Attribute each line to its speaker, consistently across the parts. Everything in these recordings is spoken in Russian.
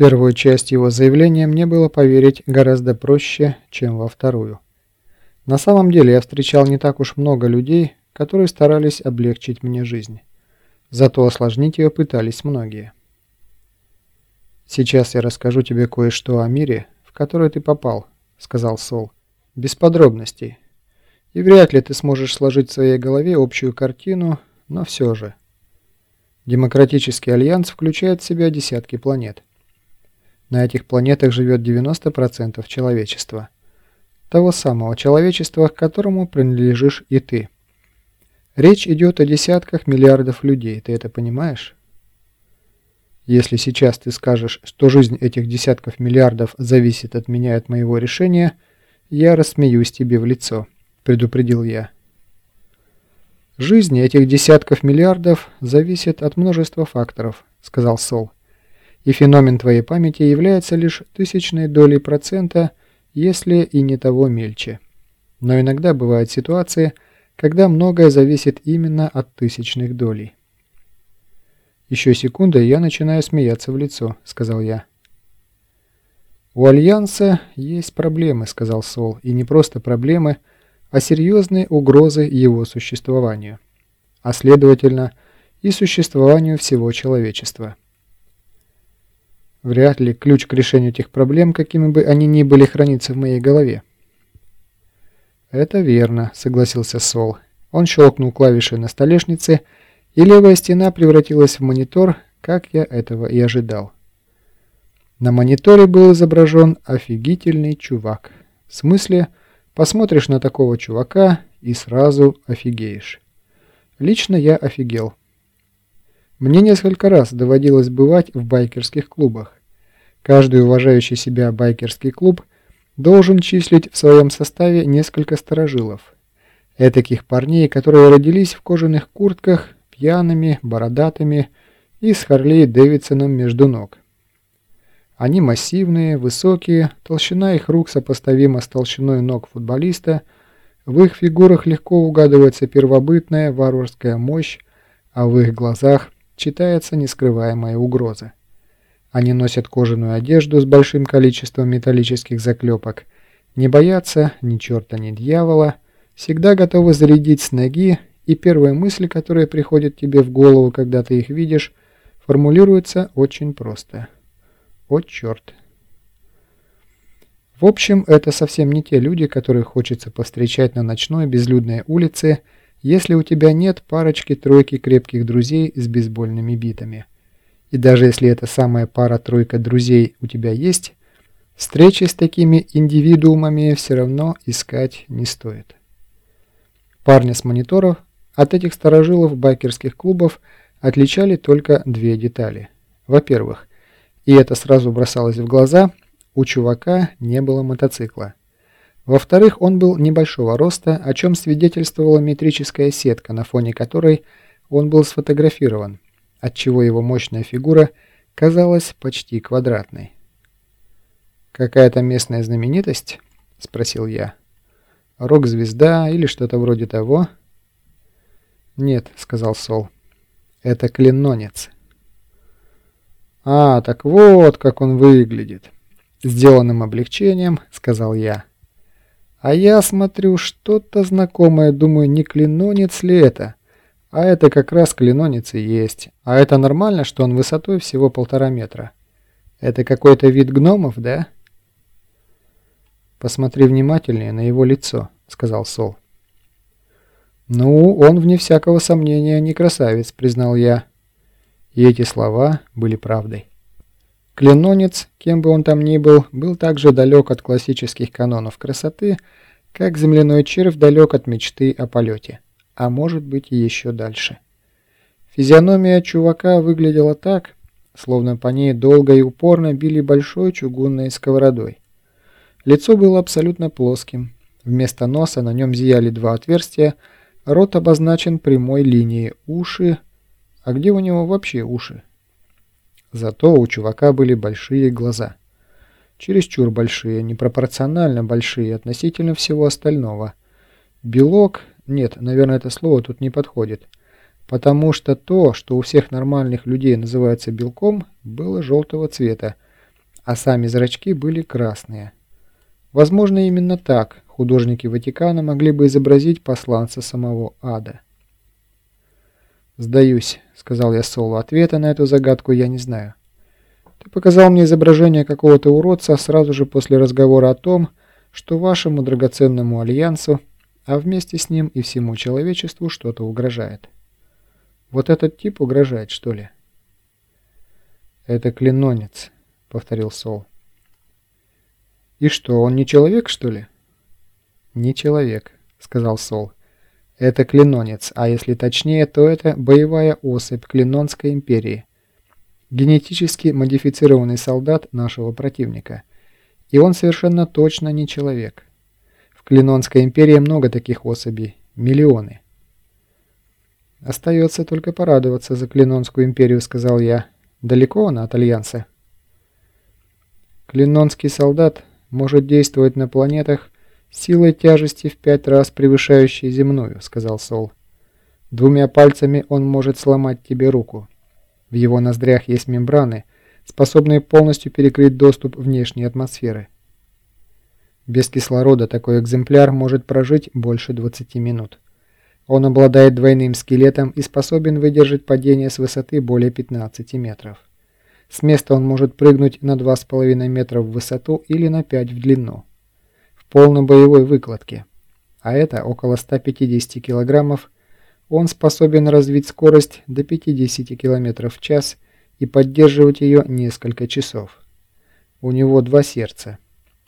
Speaker 1: первую часть его заявления мне было поверить гораздо проще, чем во вторую. На самом деле я встречал не так уж много людей, которые старались облегчить мне жизнь. Зато осложнить ее пытались многие. «Сейчас я расскажу тебе кое-что о мире, в который ты попал», — сказал Сол. «Без подробностей. И вряд ли ты сможешь сложить в своей голове общую картину, но все же». Демократический альянс включает в себя десятки планет. На этих планетах живет 90% человечества. Того самого человечества, к которому принадлежишь и ты. Речь идет о десятках миллиардов людей, ты это понимаешь? Если сейчас ты скажешь, что жизнь этих десятков миллиардов зависит от меня и от моего решения, я рассмеюсь тебе в лицо, предупредил я. Жизнь этих десятков миллиардов зависит от множества факторов, сказал Сол. И феномен твоей памяти является лишь тысячной долей процента, если и не того мельче. Но иногда бывают ситуации, когда многое зависит именно от тысячных долей. «Еще секунда, и я начинаю смеяться в лицо», — сказал я. «У Альянса есть проблемы», — сказал Сол, — «и не просто проблемы, — а серьезные угрозы его существованию, а следовательно и существованию всего человечества. Вряд ли ключ к решению этих проблем, какими бы они ни были, хранится в моей голове. «Это верно», — согласился Сол. Он щелкнул клавишей на столешнице, и левая стена превратилась в монитор, как я этого и ожидал. На мониторе был изображен офигительный чувак. В смысле, Посмотришь на такого чувака и сразу офигеешь. Лично я офигел. Мне несколько раз доводилось бывать в байкерских клубах. Каждый уважающий себя байкерский клуб должен числить в своем составе несколько сторожилов. Этаких парней, которые родились в кожаных куртках, пьяными, бородатыми и с Харлей Дэвидсоном между ног. Они массивные, высокие, толщина их рук сопоставима с толщиной ног футболиста, в их фигурах легко угадывается первобытная варварская мощь, а в их глазах читается нескрываемая угроза. Они носят кожаную одежду с большим количеством металлических заклепок, не боятся ни черта, ни дьявола, всегда готовы зарядить с ноги, и первая мысль, которая приходит тебе в голову, когда ты их видишь, формулируется очень просто – о, черт. В общем, это совсем не те люди, которых хочется повстречать на ночной безлюдной улице, если у тебя нет парочки-тройки крепких друзей с бейсбольными битами. И даже если эта самая пара-тройка друзей у тебя есть, встречи с такими индивидуумами все равно искать не стоит. Парня с мониторов от этих сторожилов байкерских клубов отличали только две детали. Во-первых, и это сразу бросалось в глаза, у чувака не было мотоцикла. Во-вторых, он был небольшого роста, о чем свидетельствовала метрическая сетка, на фоне которой он был сфотографирован, отчего его мощная фигура казалась почти квадратной. «Какая-то местная знаменитость?» – спросил я. «Рок-звезда или что-то вроде того?» «Нет», – сказал Сол. «Это клинонец». «А, так вот, как он выглядит!» Сделанным облегчением сказал я. «А я смотрю, что-то знакомое, думаю, не клинонец ли это?» А это как раз клинонец и есть. А это нормально, что он высотой всего полтора метра? Это какой-то вид гномов, да? Посмотри внимательнее на его лицо, сказал Сол. Ну, он, вне всякого сомнения, не красавец, признал я. И эти слова были правдой. Клинонец, кем бы он там ни был, был так же далек от классических канонов красоты, как земляной червь далек от мечты о полете, а может быть и еще дальше. Физиономия чувака выглядела так, словно по ней долго и упорно били большой чугунной сковородой. Лицо было абсолютно плоским. Вместо носа на нем зияли два отверстия, рот обозначен прямой линией, уши а где у него вообще уши? Зато у чувака были большие глаза. Чересчур большие, непропорционально большие относительно всего остального. Белок... Нет, наверное, это слово тут не подходит. Потому что то, что у всех нормальных людей называется белком, было желтого цвета, а сами зрачки были красные. Возможно, именно так художники Ватикана могли бы изобразить посланца самого ада. «Сдаюсь», — сказал я Солу. «Ответа на эту загадку я не знаю. Ты показал мне изображение какого-то уродца сразу же после разговора о том, что вашему драгоценному альянсу, а вместе с ним и всему человечеству что-то угрожает. Вот этот тип угрожает, что ли?» «Это клинонец», — повторил Сол. «И что, он не человек, что ли?» «Не человек», — сказал Сол. «Это клинонец, а если точнее, то это боевая особь Клинонской империи. Генетически модифицированный солдат нашего противника. И он совершенно точно не человек. В Клинонской империи много таких особей. Миллионы». «Остается только порадоваться за Клинонскую империю», — сказал я. «Далеко она от Альянса?» Клинонский солдат может действовать на планетах силой тяжести в пять раз превышающей земную», — сказал Сол. «Двумя пальцами он может сломать тебе руку. В его ноздрях есть мембраны, способные полностью перекрыть доступ внешней атмосферы. Без кислорода такой экземпляр может прожить больше 20 минут. Он обладает двойным скелетом и способен выдержать падение с высоты более 15 метров. С места он может прыгнуть на 2,5 метра в высоту или на 5 в длину. Полной боевой выкладке. А это около 150 килограммов. Он способен развить скорость до 50 км в час и поддерживать ее несколько часов. У него два сердца.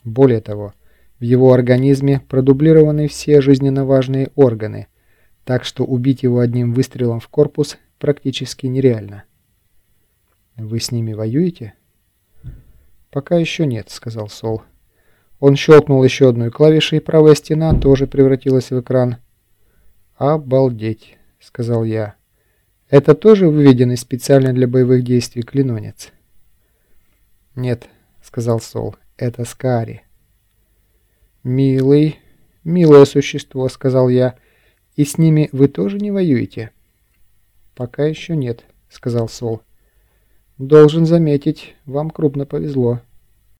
Speaker 1: Более того, в его организме продублированы все жизненно важные органы, так что убить его одним выстрелом в корпус практически нереально. «Вы с ними воюете?» «Пока еще нет», — сказал Сол. Он щелкнул еще одной клавишей, и правая стена тоже превратилась в экран. «Обалдеть», — сказал я. «Это тоже выведенный специально для боевых действий клинонец?» «Нет», — сказал Сол, — «это Скари». «Милый, милое существо», — сказал я, — «и с ними вы тоже не воюете?» «Пока еще нет», — сказал Сол. «Должен заметить, вам крупно повезло».